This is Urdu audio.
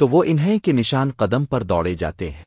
تو وہ انہیں کے نشان قدم پر دوڑے جاتے ہیں۔